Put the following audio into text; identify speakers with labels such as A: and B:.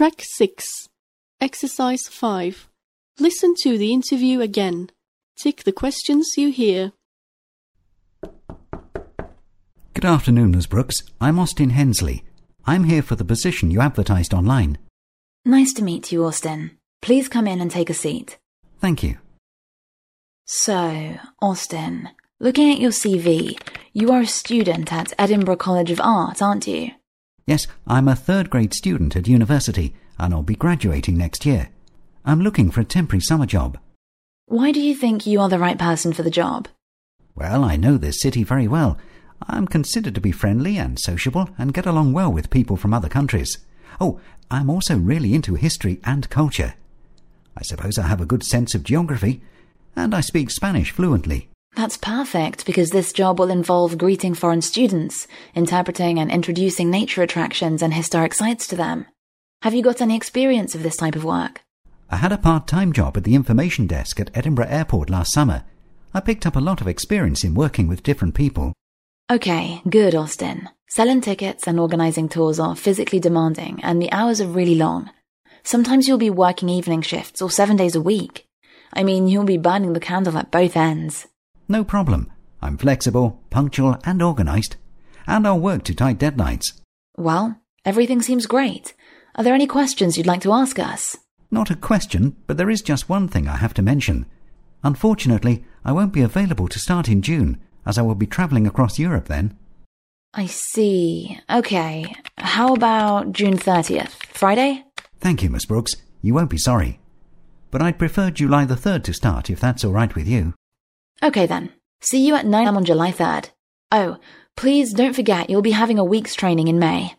A: Track 6. Exercise 5. Listen to the interview again. Tick the questions you hear.
B: Good afternoon, Ms. Brooks. I'm Austin Hensley. I'm here for the position you advertised online.
C: Nice to meet you, Austin. Please come in and take a seat.
B: Thank you.
C: So, Austin, looking at your CV, you are a student at Edinburgh College of Art, aren't you?
B: Yes, I'm a third grade student at university and I'll be graduating next year. I'm looking for a temporary summer job.
C: Why do you think you are the right person for the job?
B: Well, I know this city very well. I'm considered to be friendly and sociable and get along well with people from other countries. Oh, I'm also really into history and culture. I suppose I have a good sense of geography, and I speak Spanish fluently.
C: That's perfect because this job will involve greeting foreign students, interpreting and introducing nature attractions and historic sites to them. Have you got any experience of this type of work?
B: I had a part time job at the information desk at Edinburgh Airport last summer. I picked up a lot of experience in working with different people.
C: Okay, good, Austin. Selling tickets and organizing tours are physically demanding and the hours are really long. Sometimes you'll be working evening shifts or seven days a week. I mean, you'll be burning the candle at both ends.
B: No problem. I'm flexible, punctual, and organized. And I'll work to tight deadlines.
C: Well, everything seems great. Are there any questions you'd like to ask us?
B: Not a question, but there is just one thing I have to mention. Unfortunately, I won't be available to start in June, as I will be travelling across Europe then.
C: I see. Okay. How about June 30th? Friday?
B: Thank you, Miss Brooks. You won't be sorry. But I'd prefer July the 3rd to start, if that's all right with you.
C: Okay then. See you at 9am on July 3rd. Oh, please don't forget you'll be having a week's training in May.